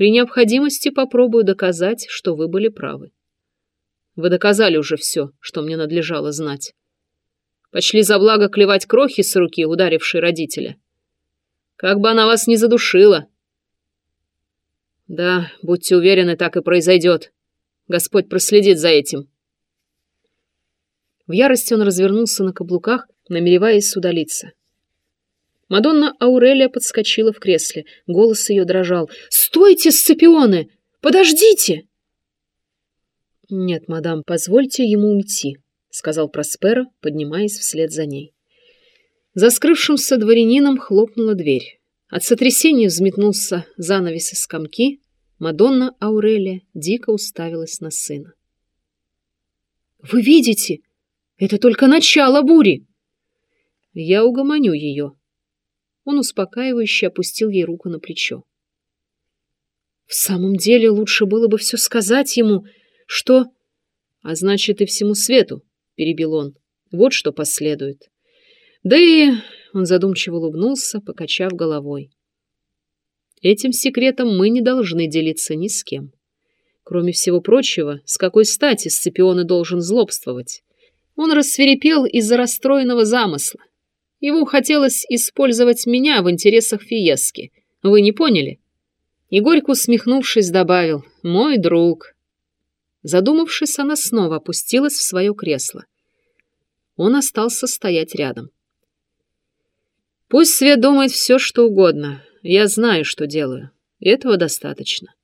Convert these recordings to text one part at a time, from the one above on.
При необходимости попробую доказать, что вы были правы. Вы доказали уже все, что мне надлежало знать. Почли за благо клевать крохи с руки, ударившей родителя. Как бы она вас не задушила. Да, будьте уверены, так и произойдет. Господь проследит за этим. В ярости он развернулся на каблуках, намереваясь удалиться. Мадонна Аурелия подскочила в кресле. Голос ее дрожал. «Стойте, Сципионы! Подождите!» «Нет, мадам, позвольте ему уйти», — сказал Проспера, поднимаясь вслед за ней. За скрывшимся дворянином хлопнула дверь. От сотрясения взметнулся занавес из скамки. Мадонна Аурелия дико уставилась на сына. «Вы видите? Это только начало бури!» «Я угомоню ее», он успокаивающе опустил ей руку на плечо. В самом деле лучше было бы все сказать ему, что... А значит, и всему свету, — перебил он. Вот что последует. Да и... Он задумчиво улыбнулся, покачав головой. Этим секретом мы не должны делиться ни с кем. Кроме всего прочего, с какой стати Сципион и должен злобствовать? Он рассверепел из-за расстроенного замысла. Ему хотелось использовать меня в интересах Фиески. Вы не поняли?» И горько усмехнувшись, добавил «Мой друг». Задумавшись, она снова опустилась в свое кресло. Он остался стоять рядом. «Пусть Свет думает все, что угодно. Я знаю, что делаю. этого достаточно.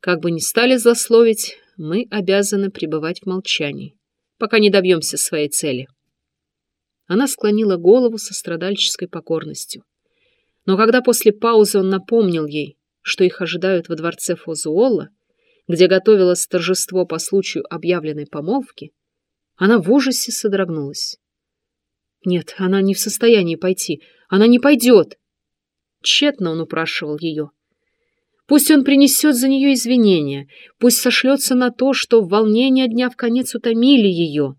Как бы ни стали злословить, мы обязаны пребывать в молчании, пока не добьемся своей цели». Она склонила голову со страдальческой покорностью. Но когда после паузы он напомнил ей, что их ожидают во дворце Фозуолла, где готовилось торжество по случаю объявленной помолвки, она в ужасе содрогнулась. Нет, она не в состоянии пойти. Она не пойдет. Тщетно он упрашивал ее. Пусть он принесет за нее извинения, пусть сошлется на то, что в волнении дня в конец утомили ее.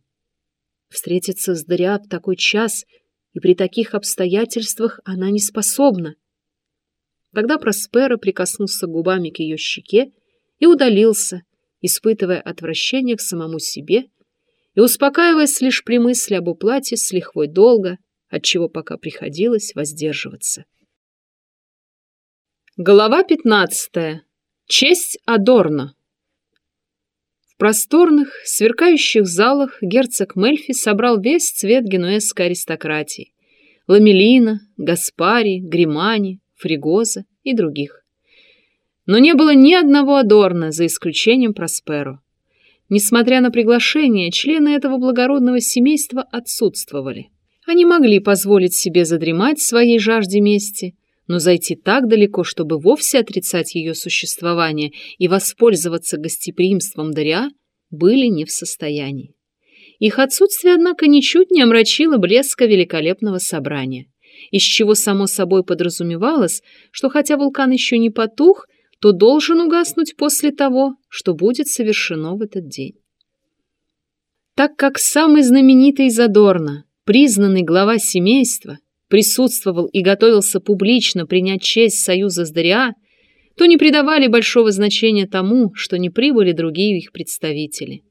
Встретиться с Дариа в такой час и при таких обстоятельствах она не способна. Тогда Проспера прикоснулся губами к ее щеке и удалился, испытывая отвращение к самому себе и успокаиваясь лишь при мысли об уплате с лихвой долга, от чего пока приходилось воздерживаться. Глава пятнадцатая. Честь Адорна. В просторных, сверкающих залах герцог Мельфи собрал весь цвет генуэзской аристократии. Ламелина, Гаспари, Гримани, Фригоза и других. Но не было ни одного Адорна, за исключением Просперо. Несмотря на приглашение, члены этого благородного семейства отсутствовали. Они могли позволить себе задремать своей жажде мести – но зайти так далеко, чтобы вовсе отрицать ее существование и воспользоваться гостеприимством Дариа, были не в состоянии. Их отсутствие, однако, ничуть не омрачило блеска великолепного собрания, из чего само собой подразумевалось, что хотя вулкан еще не потух, то должен угаснуть после того, что будет совершено в этот день. Так как самый знаменитый Задорно, признанный глава семейства, присутствовал и готовился публично принять честь союза с Дариа, то не придавали большого значения тому, что не прибыли другие их представители.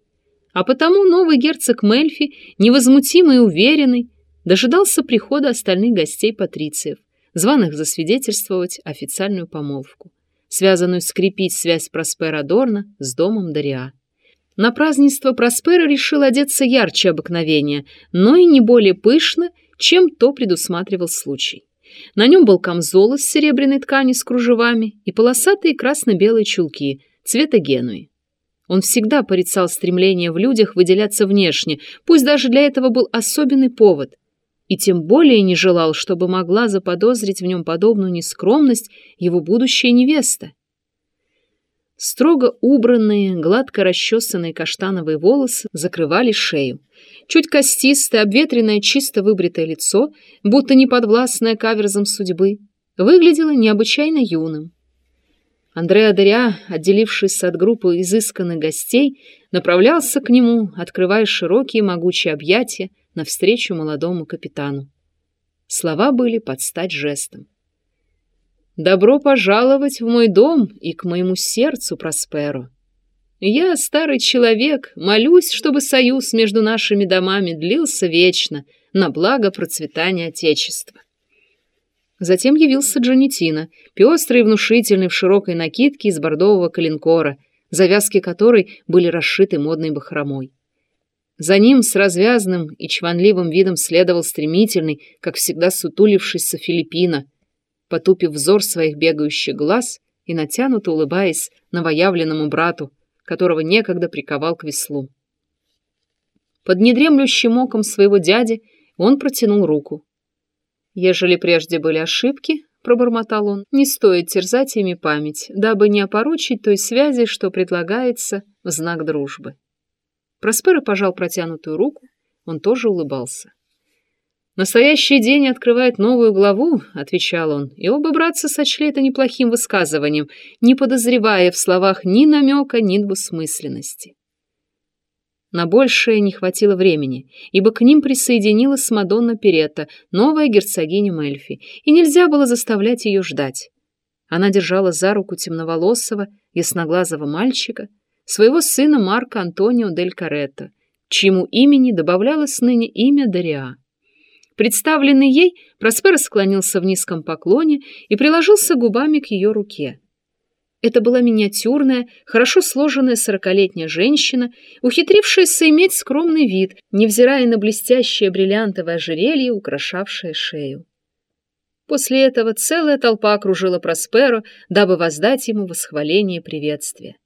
А потому новый герцог Мельфи, невозмутимый и уверенный, дожидался прихода остальных гостей патрициев, званых засвидетельствовать официальную помолвку, связанную скрепить связь Проспера Дорна с домом Дариа. На празднество Проспера решил одеться ярче обыкновения, но и не более пышно чем то предусматривал случай. На нем был камзол из серебряной ткани с кружевами и полосатые красно-белые чулки цвета генуи. Он всегда порицал стремление в людях выделяться внешне, пусть даже для этого был особенный повод, и тем более не желал, чтобы могла заподозрить в нем подобную нескромность его будущая невеста. Строго убранные, гладко расчесанные каштановые волосы закрывали шею. Чуть костистое, обветренное, чисто выбритое лицо, будто не подвластное каверзам судьбы, выглядело необычайно юным. Андреа Дыря, отделившись от группы изысканных гостей, направлялся к нему, открывая широкие могучие объятия навстречу молодому капитану. Слова были под стать жестом. Добро пожаловать в мой дом и к моему сердцу, Просперо. Я, старый человек, молюсь, чтобы союз между нашими домами длился вечно, на благо процветания Отечества. Затем явился Джанетина, пестрый и внушительный в широкой накидке из бордового коленкора, завязки которой были расшиты модной бахромой. За ним с развязным и чванливым видом следовал стремительный, как всегда сутулившийся Филиппина — потупив взор своих бегающих глаз и натянуто улыбаясь новоявленному брату, которого некогда приковал к веслу. Под недремлющим оком своего дяди он протянул руку. «Ежели прежде были ошибки, — пробормотал он, — не стоит терзать ими память, дабы не опорочить той связи, что предлагается в знак дружбы». Проспера пожал протянутую руку, он тоже улыбался. «Настоящий день открывает новую главу», — отвечал он, и оба братца сочли это неплохим высказыванием, не подозревая в словах ни намека, ни двусмысленности. На большее не хватило времени, ибо к ним присоединилась Мадонна Перетта, новая герцогиня Мельфи, и нельзя было заставлять ее ждать. Она держала за руку темноволосого, ясноглазого мальчика, своего сына Марка Антонио дель Каретто, чьему имени добавлялось ныне имя Дариа. Представленный ей, Проспер склонился в низком поклоне и приложился губами к ее руке. Это была миниатюрная, хорошо сложенная сорокалетняя женщина, ухитрившаяся иметь скромный вид, невзирая на блестящее бриллиантовое ожерелье, украшавшее шею. После этого целая толпа окружила Просперо, дабы воздать ему восхваление и приветствие.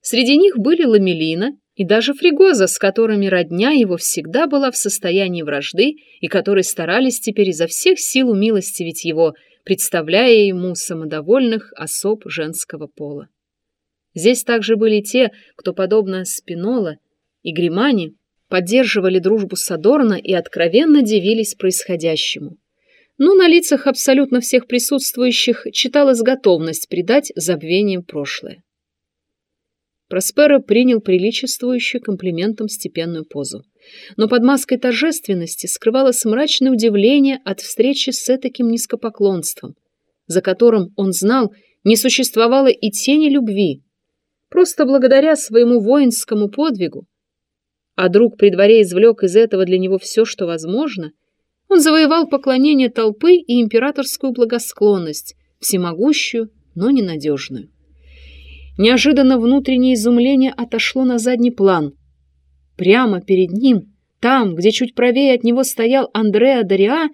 Среди них были Ламелина, и даже Фригоза, с которыми родня его всегда была в состоянии вражды и которые старались теперь изо всех сил умилостивить его, представляя ему самодовольных особ женского пола. Здесь также были те, кто, подобно Спинола и Гримани, поддерживали дружбу с Адорно и откровенно дивились происходящему. Но на лицах абсолютно всех присутствующих читалась готовность придать забвением прошлое. Просперо принял приличествующую комплиментом степенную позу. Но под маской торжественности скрывалось мрачное удивление от встречи с этаким низкопоклонством, за которым, он знал, не существовало и тени любви. Просто благодаря своему воинскому подвигу, а друг при дворе извлек из этого для него все, что возможно, он завоевал поклонение толпы и императорскую благосклонность, всемогущую, но ненадежную. Неожиданно внутреннее изумление отошло на задний план. Прямо перед ним, там, где чуть правее от него стоял Андреа Дариа,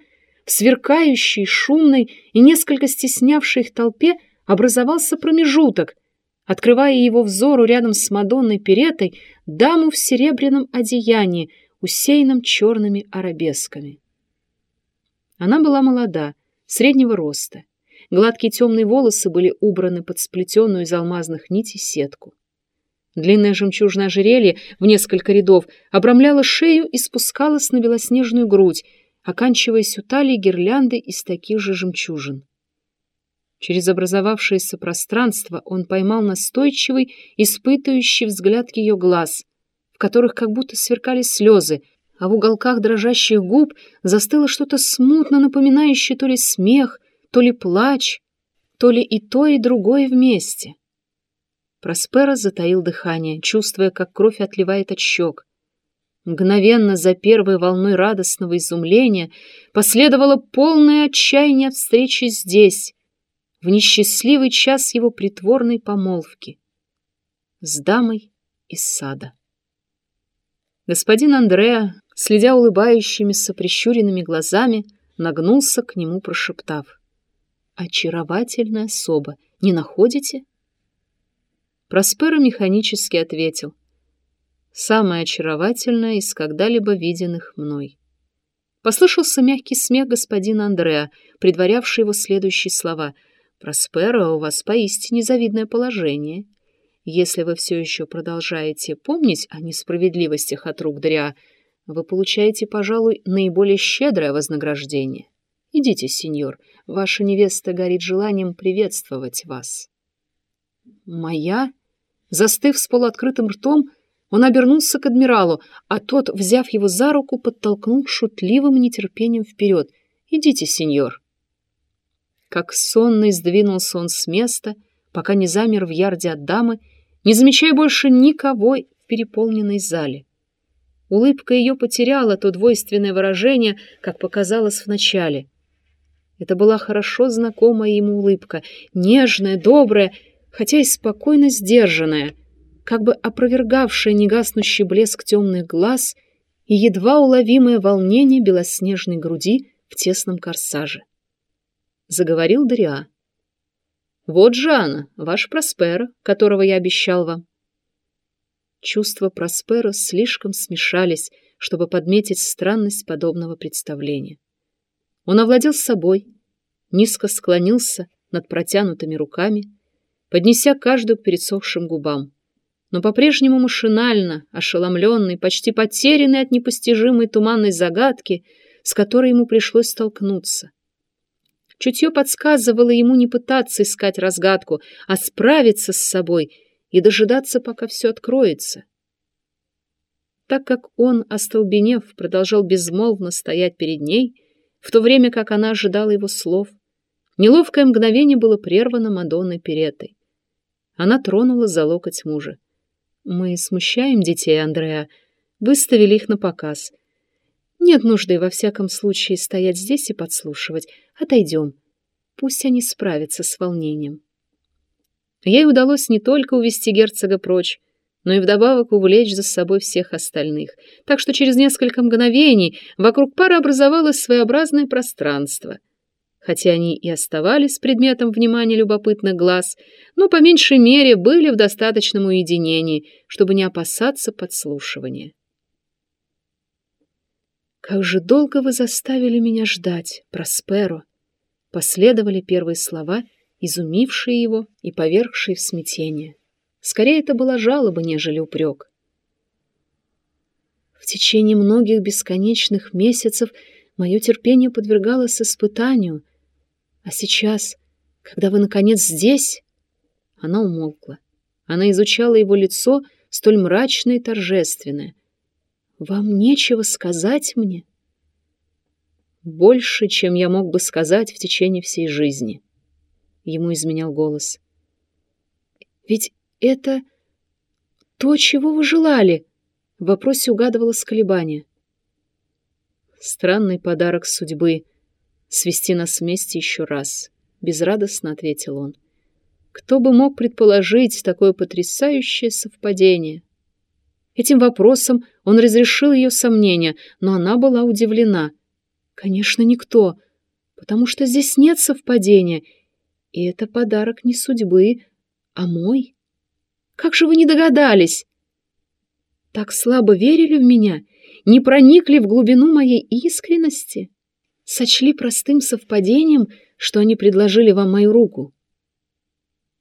в сверкающей, шумной и несколько стеснявшей их толпе образовался промежуток, открывая его взору рядом с Мадонной Перетой даму в серебряном одеянии, усеянном черными арабесками. Она была молода, среднего роста. Гладкие темные волосы были убраны под сплетенную из алмазных нитей сетку. Длинное жемчужное ожерелье в несколько рядов обрамляло шею и спускалось на белоснежную грудь, оканчиваясь у талии гирляндой из таких же жемчужин. Через образовавшееся пространство он поймал настойчивый, испытывающий взгляд ее глаз, в которых как будто сверкали слезы, а в уголках дрожащих губ застыло что-то смутно напоминающее то ли смех, то ли плач, то ли и то, и другое вместе. Проспера затаил дыхание, чувствуя, как кровь отливает от щек. Мгновенно за первой волной радостного изумления последовало полное отчаяние от встречи здесь, в несчастливый час его притворной помолвки с дамой из сада. Господин Андреа, следя улыбающимися прищуренными глазами, нагнулся к нему, прошептав очаровательная особа, не находите?» Просперо механически ответил. «Самая очаровательная из когда-либо виденных мной». Послышался мягкий смех господина Андреа, предварявший его следующие слова. «Просперо, у вас поистине завидное положение. Если вы все еще продолжаете помнить о несправедливостях от рук Дриа, вы получаете, пожалуй, наиболее щедрое вознаграждение. Идите, сеньор, Ваша невеста горит желанием приветствовать вас. Моя? Застыв с полуоткрытым ртом, он обернулся к адмиралу, а тот, взяв его за руку, подтолкнул шутливым нетерпением вперед. «Идите, сеньор». Как сонный сдвинулся он с места, пока не замер в ярде от дамы, не замечая больше никого в переполненной зале. Улыбка ее потеряла то двойственное выражение, как показалось вначале. Это была хорошо знакомая ему улыбка, нежная, добрая, хотя и спокойно сдержанная, как бы опровергавшая негаснущий блеск темных глаз и едва уловимое волнение белоснежной груди в тесном корсаже. Заговорил Дариа. «Вот же она, ваш Проспера, которого я обещал вам. Чувства Проспера слишком смешались, чтобы подметить странность подобного представления. Он овладел собой, низко склонился над протянутыми руками, поднеся каждую к пересохшим губам, но по-прежнему машинально, ошеломленный, почти потерянный от непостижимой туманной загадки, с которой ему пришлось столкнуться. Чутье подсказывало ему не пытаться искать разгадку, а справиться с собой — и дожидаться, пока все откроется. Так как он, остолбенев, продолжал безмолвно стоять перед ней, в то время как она ожидала его слов, неловкое мгновение было прервано Мадонной Перетой. Она тронула за локоть мужа. «Мы смущаем детей, Андреа, выставили их на показ. Нет нужды во всяком случае стоять здесь и подслушивать. Отойдем. Пусть они справятся с волнением». Ей удалось не только увести герцога прочь, но и вдобавок увлечь за собой всех остальных, так что через несколько мгновений вокруг пары образовалось своеобразное пространство. Хотя они и оставались предметом внимания любопытных глаз, но по меньшей мере были в достаточном уединении, чтобы не опасаться подслушивания. «Как же долго вы заставили меня ждать, Просперо!» Последовали первые слова — изумивший его и повергший в смятение. Скорее, это была жалоба, нежели упрек. В течение многих бесконечных месяцев мое терпение подвергалось испытанию, а сейчас, когда вы, наконец, здесь... Она умолкла. Она изучала его лицо, столь мрачное и торжественное. «Вам нечего сказать мне?» «Больше, чем я мог бы сказать в течение всей жизни», Ему изменял голос. «Ведь это то, чего вы желали!» В вопросе угадывалось колебание. «Странный подарок судьбы — свести нас вместе еще раз», — безрадостно ответил он. «Кто бы мог предположить такое потрясающее совпадение?» Этим вопросом он разрешил ее сомнения, но она была удивлена. «Конечно, никто, потому что здесь нет совпадения, и это подарок не судьбы, а мой. Как же вы не догадались? Так слабо верили в меня, не проникли в глубину моей искренности, сочли простым совпадением, что они предложили вам мою руку.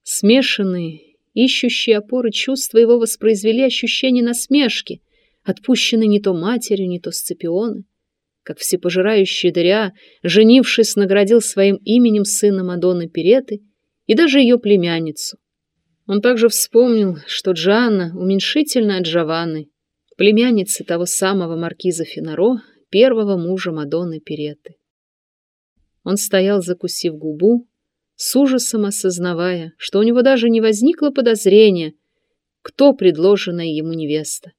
Смешанные, ищущие опоры чувства его воспроизвели ощущение насмешки, отпущенной не то матерью, не то Сципионы как всепожирающий Дариа, женившись, наградил своим именем сына Мадонны Переты и даже ее племянницу. Он также вспомнил, что Джанна уменьшительно от Джованны, племянницы того самого маркиза Финаро, первого мужа Мадонны Переты. Он стоял, закусив губу, с ужасом осознавая, что у него даже не возникло подозрения, кто предложенная ему невеста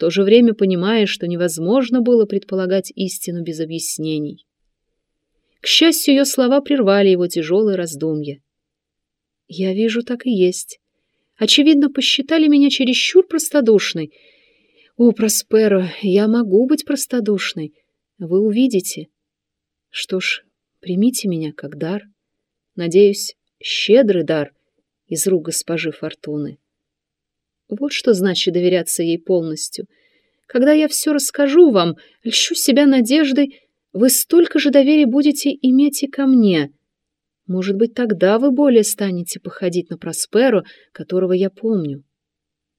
то же время понимая, что невозможно было предполагать истину без объяснений. К счастью, ее слова прервали его тяжелые раздумья. «Я вижу, так и есть. Очевидно, посчитали меня чересчур простодушной. О, Просперо, я могу быть простодушной. Вы увидите. Что ж, примите меня как дар. Надеюсь, щедрый дар из рук госпожи Фортуны. Вот что значит доверяться ей полностью. Когда я все расскажу вам, льщу себя надеждой, вы столько же доверия будете иметь и ко мне. Может быть, тогда вы более станете походить на Просперу, которого я помню.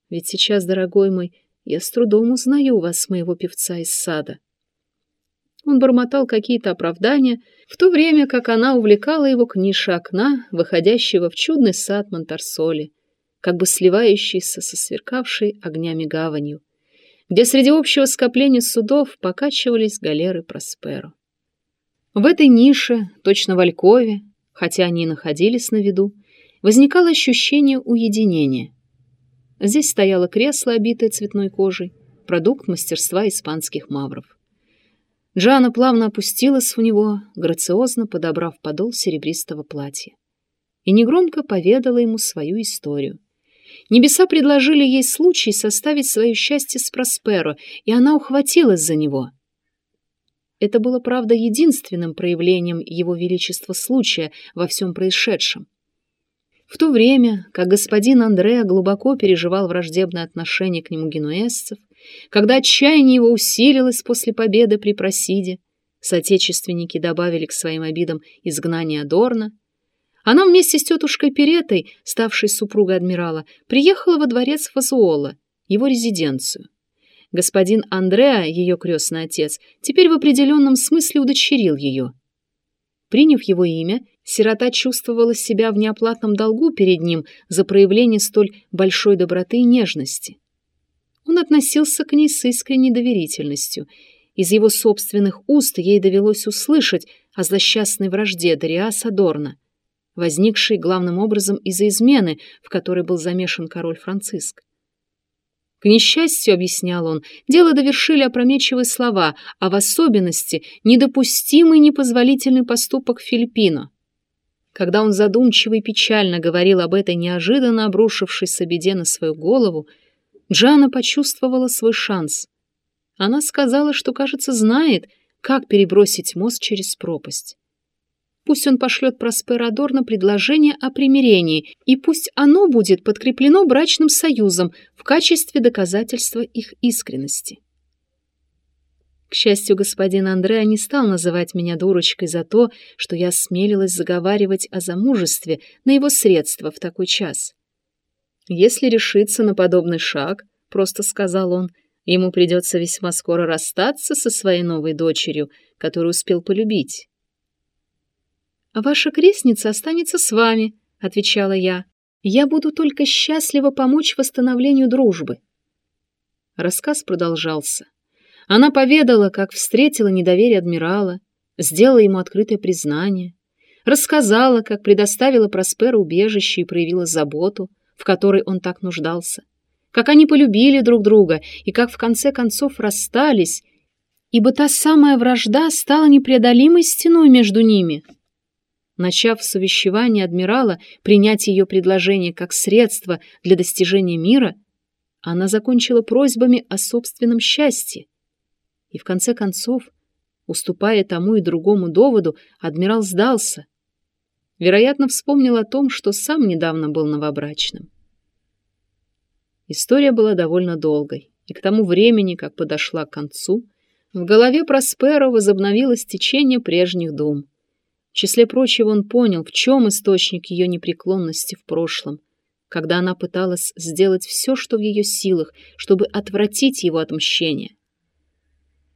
Ведь сейчас, дорогой мой, я с трудом узнаю вас, моего певца из сада. Он бормотал какие-то оправдания, в то время как она увлекала его к нише окна, выходящего в чудный сад Монтарсоли как бы сливающийся со сверкавшей огнями гаванью, где среди общего скопления судов покачивались галеры Просперо. В этой нише, точно в Алькове, хотя они и находились на виду, возникало ощущение уединения. Здесь стояло кресло, обитое цветной кожей, продукт мастерства испанских мавров. Джана плавно опустилась в него, грациозно подобрав подол серебристого платья, и негромко поведала ему свою историю. Небеса предложили ей случай составить свое счастье с Просперо, и она ухватилась за него. Это было, правда, единственным проявлением его величества случая во всем происшедшем. В то время, как господин Андреа глубоко переживал враждебное отношение к нему генуэзцев, когда отчаяние его усилилось после победы при Просиде, соотечественники добавили к своим обидам изгнание Адорна, она вместе с тетушкой Перетой, ставшей супругой адмирала, приехала во дворец Фазуола, его резиденцию. Господин Андреа, ее крестный отец, теперь в определенном смысле удочерил ее. Приняв его имя, Сирота чувствовала себя в неоплатном долгу перед ним за проявление столь большой доброты и нежности. Он относился к ней с искренней доверительностью. Из его собственных уст ей довелось услышать о злосчастной вражде Дариаса Дорна, возникшей главным образом из-за измены, в которой был замешан король Франциск. К несчастью, объяснял он, дело довершили опрометчивые слова, а в особенности недопустимый непозволительный поступок Филиппино. Когда он задумчиво и печально говорил об этой неожиданно обрушившейся беде на свою голову, Джана почувствовала свой шанс. Она сказала, что, кажется, знает, как перебросить мост через пропасть. Пусть он пошлет Просперадор на предложение о примирении, и пусть оно будет подкреплено брачным союзом в качестве доказательства их искренности. К счастью, господин Андреа не стал называть меня дурочкой за то, что я смелилась заговаривать о замужестве на его средства в такой час. Если решиться на подобный шаг, просто сказал он, ему придется весьма скоро расстаться со своей новой дочерью, которую успел полюбить. «А ваша крестница останется с вами», — отвечала я. «Я буду только счастлива помочь восстановлению дружбы». Рассказ продолжался. Она поведала, как встретила недоверие адмирала, сделала ему открытое признание, рассказала, как предоставила Просперу убежище и проявила заботу, в которой он так нуждался, как они полюбили друг друга и как в конце концов расстались, ибо та самая вражда стала непреодолимой стеной между ними. Начав с увещевания адмирала принять ее предложение как средство для достижения мира, она закончила просьбами о собственном счастье, и в конце концов, уступая тому и другому доводу, адмирал сдался. Вероятно, вспомнил о том, что сам недавно был новобрачным. История была довольно долгой, и к тому времени, как подошла к концу, в голове Просперо возобновилось течение прежних дум. В числе прочего он понял, в чем источник ее непреклонности в прошлом, когда она пыталась сделать все, что в ее силах, чтобы отвратить его от мщения.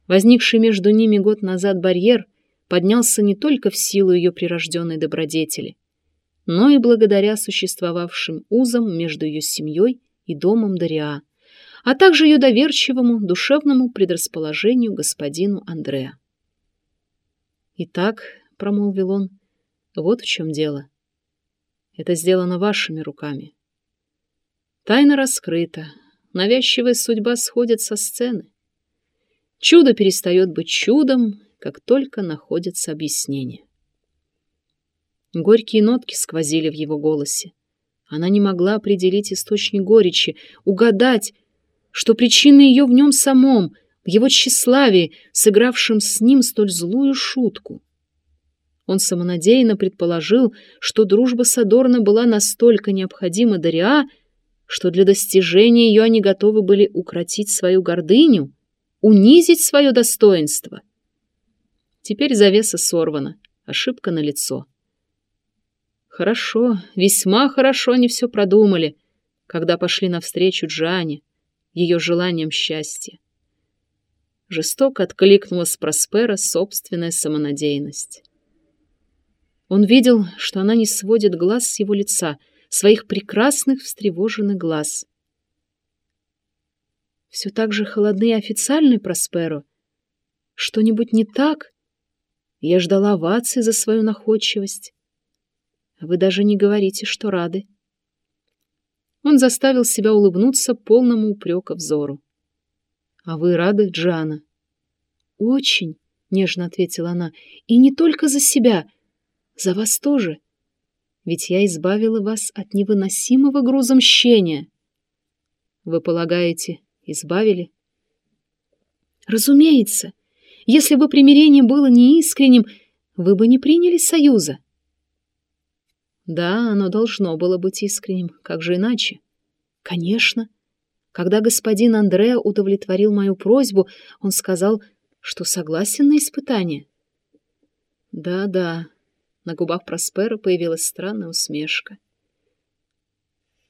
Возникший между ними год назад барьер поднялся не только в силу ее прирожденной добродетели, но и благодаря существовавшим узам между ее семьей и домом Дариа, а также ее доверчивому душевному предрасположению господину Андреа. «Итак», — промолвил он, — «вот в чем дело. Это сделано вашими руками. Тайна раскрыта, навязчивая судьба сходит со сцены. Чудо перестает быть чудом, как только находится объяснение. Горькие нотки сквозили в его голосе. Она не могла определить источник горечи, угадать, что причина ее в нем самом, в его тщеславии, сыгравшем с ним столь злую шутку. Он самонадеянно предположил, что дружба с Адорно была настолько необходима Дариа, что для достижения ее они готовы были укротить свою гордыню, унизить свое достоинство. Теперь завеса сорвана, ошибка на лицо. Хорошо, весьма хорошо они все продумали, когда пошли навстречу Джане, ее желанием счастья. Жестоко откликнулась Проспера собственная самонадеянность. Он видел, что она не сводит глаз с его лица, своих прекрасных встревоженных глаз. Все так же холодны и официальны, Просперо. Что-нибудь не так? Я ждала овации за свою находчивость. Вы даже не говорите, что рады. Он заставил себя улыбнуться полному упрека взору. «А вы рады, Джана?» «Очень», — нежно ответила она, — «и не только за себя, за вас тоже. Ведь я избавила вас от невыносимого груза мщения». «Вы полагаете, избавили?» «Разумеется. Если бы примирение было неискренним, вы бы не приняли союза». Да, оно должно было быть искренним, как же иначе? Конечно. Когда господин Андреа удовлетворил мою просьбу, он сказал, что согласен на испытание. Да-да, на губах Проспера появилась странная усмешка.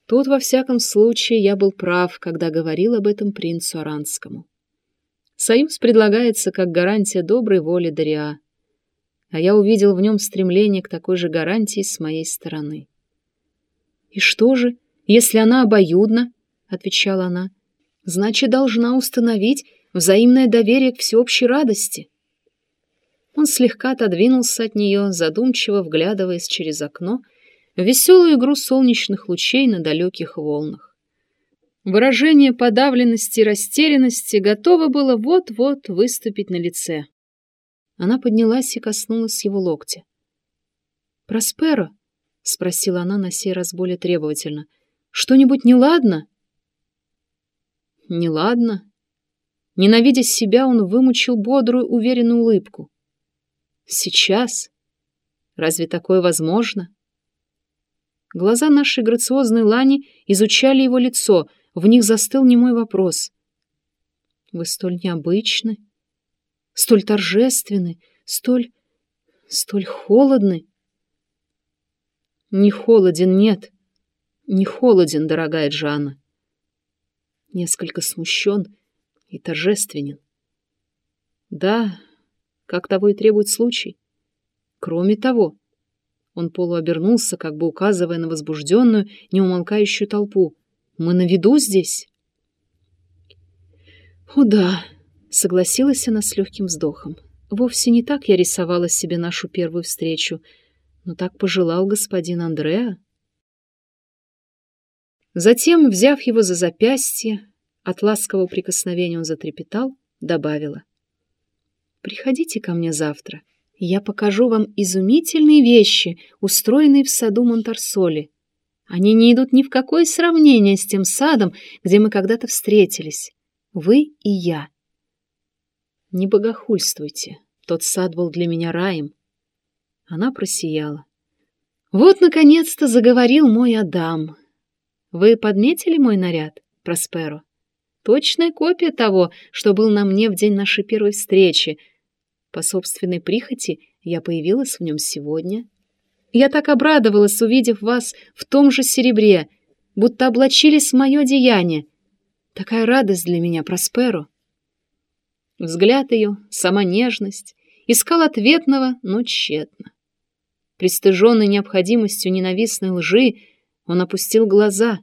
Тут, во всяком случае, я был прав, когда говорил об этом принцу Аранскому. Союз предлагается как гарантия доброй воли Дариа а я увидел в нем стремление к такой же гарантии с моей стороны. «И что же, если она обоюдна?» — отвечала она. «Значит, должна установить взаимное доверие к всеобщей радости». Он слегка отодвинулся от нее, задумчиво вглядываясь через окно в веселую игру солнечных лучей на далеких волнах. Выражение подавленности и растерянности готово было вот-вот выступить на лице. Она поднялась и коснулась его локтя. «Просперо?» — спросила она на сей раз более требовательно. «Что-нибудь неладно?» «Неладно?» Ненавидя себя, он вымучил бодрую, уверенную улыбку. «Сейчас? Разве такое возможно?» Глаза нашей грациозной Лани изучали его лицо, в них застыл немой вопрос. «Вы столь необычны, столь торжественны, столь... столь холодны. Не холоден, нет, не холоден, дорогая Джана. Несколько смущен и торжественен. Да, как того и требует случай. Кроме того, он полуобернулся, как бы указывая на возбужденную, неумолкающую толпу. Мы на виду здесь? О да, Согласилась она с легким вздохом. Вовсе не так я рисовала себе нашу первую встречу, но так пожелал господин Андреа. Затем, взяв его за запястье, от ласкового прикосновения он затрепетал, добавила. «Приходите ко мне завтра. Я покажу вам изумительные вещи, устроенные в саду Монтарсоли. Они не идут ни в какое сравнение с тем садом, где мы когда-то встретились. Вы и я. Не богохульствуйте. Тот сад был для меня раем. Она просияла. Вот, наконец-то, заговорил мой Адам. Вы подметили мой наряд, Просперо? Точная копия того, что был на мне в день нашей первой встречи. По собственной прихоти я появилась в нем сегодня. Я так обрадовалась, увидев вас в том же серебре, будто облачились в мое деяние. Такая радость для меня, Просперо. Взгляд ее, сама нежность, искал ответного, но тщетно. Пристыженный необходимостью ненавистной лжи, он опустил глаза.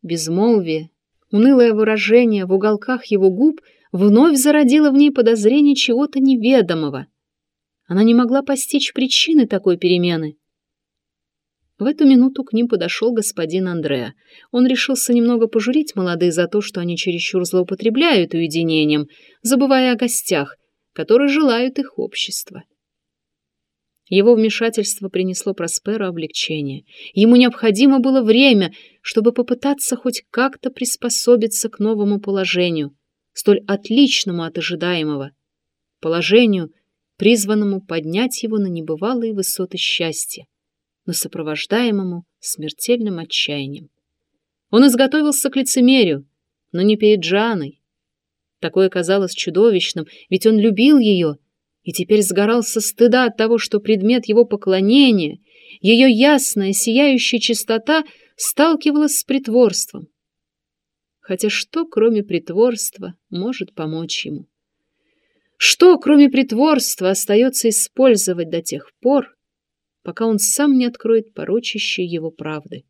Безмолвие, унылое выражение в уголках его губ вновь зародило в ней подозрение чего-то неведомого. Она не могла постичь причины такой перемены. В эту минуту к ним подошел господин Андреа. Он решился немного пожурить молодых за то, что они чересчур злоупотребляют уединением, забывая о гостях, которые желают их общества. Его вмешательство принесло Просперу облегчение. Ему необходимо было время, чтобы попытаться хоть как-то приспособиться к новому положению, столь отличному от ожидаемого, положению, призванному поднять его на небывалые высоты счастья но сопровождаемому смертельным отчаянием. Он изготовился к лицемерию, но не перед Жанной. Такое казалось чудовищным, ведь он любил ее и теперь сгорал со стыда от того, что предмет его поклонения, ее ясная, сияющая чистота сталкивалась с притворством. Хотя что, кроме притворства, может помочь ему? Что, кроме притворства, остается использовать до тех пор, пока он сам не откроет порочащие его правды.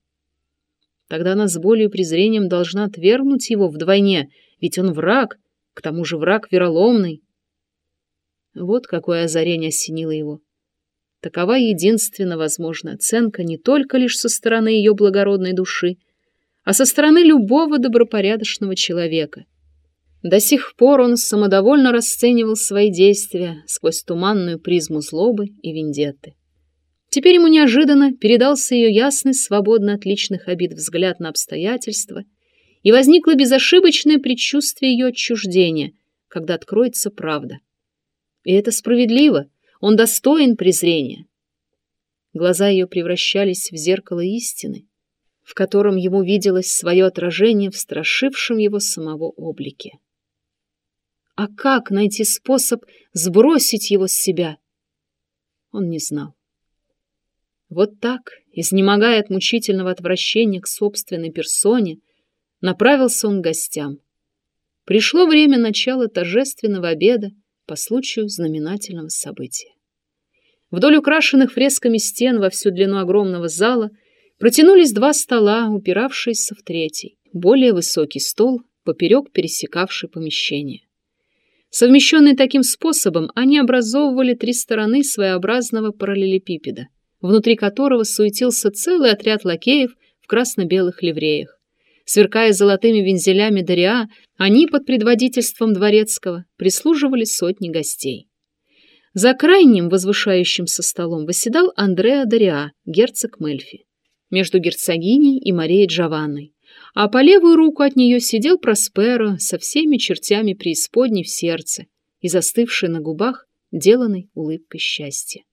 Тогда она с болью и презрением должна отвергнуть его вдвойне, ведь он враг, к тому же враг вероломный. Вот какое озарение осенило его. Такова единственно возможная оценка не только лишь со стороны ее благородной души, а со стороны любого добропорядочного человека. До сих пор он самодовольно расценивал свои действия сквозь туманную призму злобы и вендетты. Теперь ему неожиданно передался ее ясный, свободно от личных обид взгляд на обстоятельства, и возникло безошибочное предчувствие ее отчуждения, когда откроется правда. И это справедливо — он достоин презрения. Глаза ее превращались в зеркало истины, в котором ему виделось свое отражение в страшившем его самого облике. А как найти способ сбросить его с себя? Он не знал. Вот так, изнемогая от мучительного отвращения к собственной персоне, направился он к гостям. Пришло время начала торжественного обеда, по случаю знаменательного события. Вдоль украшенных фресками стен во всю длину огромного зала протянулись два стола, упиравшиеся в третий, более высокий стол, поперек пересекавший помещение. Совмещенные таким способом, они образовывали три стороны своеобразного параллелепипеда, внутри которого суетился целый отряд лакеев в красно-белых ливреях. Сверкая золотыми вензелями Дориа, они под предводительством Дворецкого прислуживали сотни гостей. За крайним возвышающимся столом восседал Андреа Дориа, герцог Мельфи, между герцогиней и Марией Джованной, а по левую руку от нее сидел Просперо со всеми чертями преисподней в сердце и застывший на губах деланной улыбкой счастья.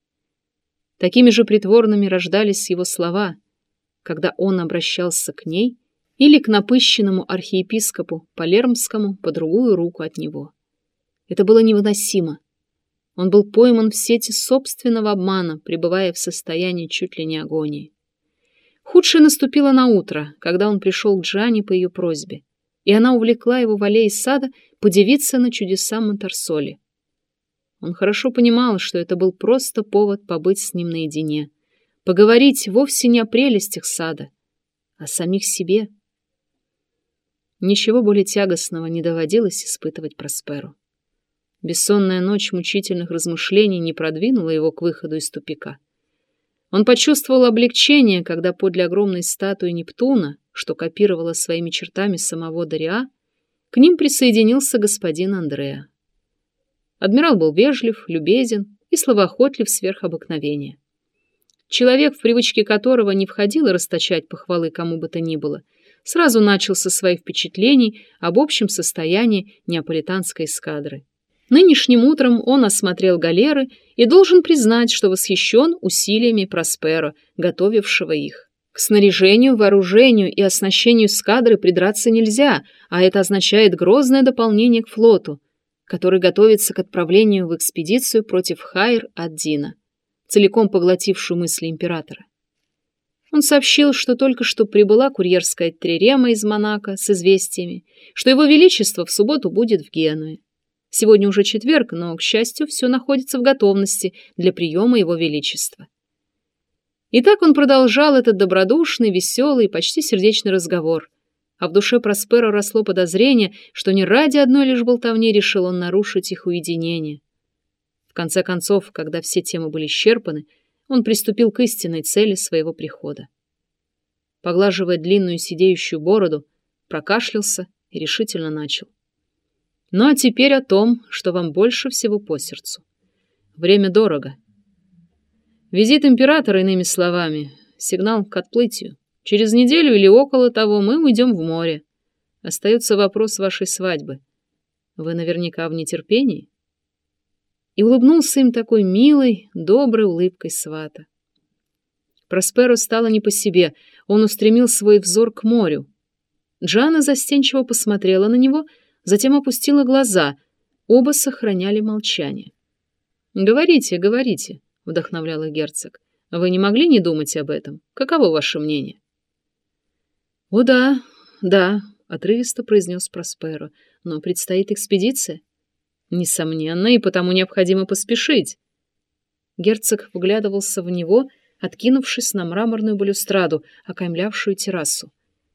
Такими же притворными рождались его слова, когда он обращался к ней или к напыщенному архиепископу Палермскому по другую руку от него. Это было невыносимо. Он был пойман в сети собственного обмана, пребывая в состоянии чуть ли не агонии. Худшее наступило на утро, когда он пришел к Джане по ее просьбе, и она увлекла его в аллее сада подивиться на чудеса Монтарсоли. Он хорошо понимал, что это был просто повод побыть с ним наедине, поговорить вовсе не о прелестях сада, а о самих себе — Ничего более тягостного не доводилось испытывать Просперу. Бессонная ночь мучительных размышлений не продвинула его к выходу из тупика. Он почувствовал облегчение, когда подле огромной статуи Нептуна, что копировала своими чертами самого Дориа, к ним присоединился господин Андреа. Адмирал был вежлив, любезен и словоохотлив сверх обыкновения. Человек, в привычке которого не входило расточать похвалы кому бы то ни было — сразу начал со своих впечатлений об общем состоянии неаполитанской эскадры. Нынешним утром он осмотрел галеры и должен признать, что восхищен усилиями Просперо, готовившего их. К снаряжению, вооружению и оснащению эскадры придраться нельзя, а это означает грозное дополнение к флоту, который готовится к отправлению в экспедицию против Хайр-ад-Дина, целиком поглотившую мысли императора. Он сообщил, что только что прибыла курьерская трирема из Монако с известиями, что его величество в субботу будет в Генуе. Сегодня уже четверг, но, к счастью, все находится в готовности для приема его величества. И так он продолжал этот добродушный, веселый, почти сердечный разговор, а в душе Проспера росло подозрение, что не ради одной лишь болтовни решил он нарушить их уединение. В конце концов, когда все темы были исчерпаны, он приступил к истинной цели своего прихода. Поглаживая длинную сидеющую бороду, прокашлялся и решительно начал. Ну а теперь о том, что вам больше всего по сердцу. Время дорого. Визит императора, иными словами, сигнал к отплытию. Через неделю или около того мы уйдем в море. Остается вопрос вашей свадьбы. Вы наверняка в нетерпении? и улыбнулся им такой милой, доброй улыбкой свата. Просперо стало не по себе, он устремил свой взор к морю. Джана застенчиво посмотрела на него, затем опустила глаза. Оба сохраняли молчание. «Говорите, говорите», — вдохновлял их герцог. «Вы не могли не думать об этом? Каково ваше мнение?» «О да, да», — отрывисто произнес Просперо. «Но предстоит экспедиция. Несомненно, и потому необходимо поспешить. Герцог вглядывался в него, откинувшись на мраморную балюстраду, окаймлявшую террасу.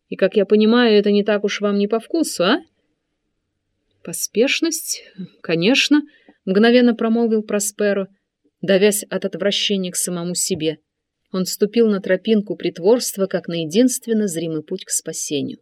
И, как я понимаю, это не так уж вам не по вкусу, а? Поспешность? Конечно, мгновенно промолвил Просперо. давясь от отвращения к самому себе. Он ступил на тропинку притворства, как на единственно зримый путь к спасению.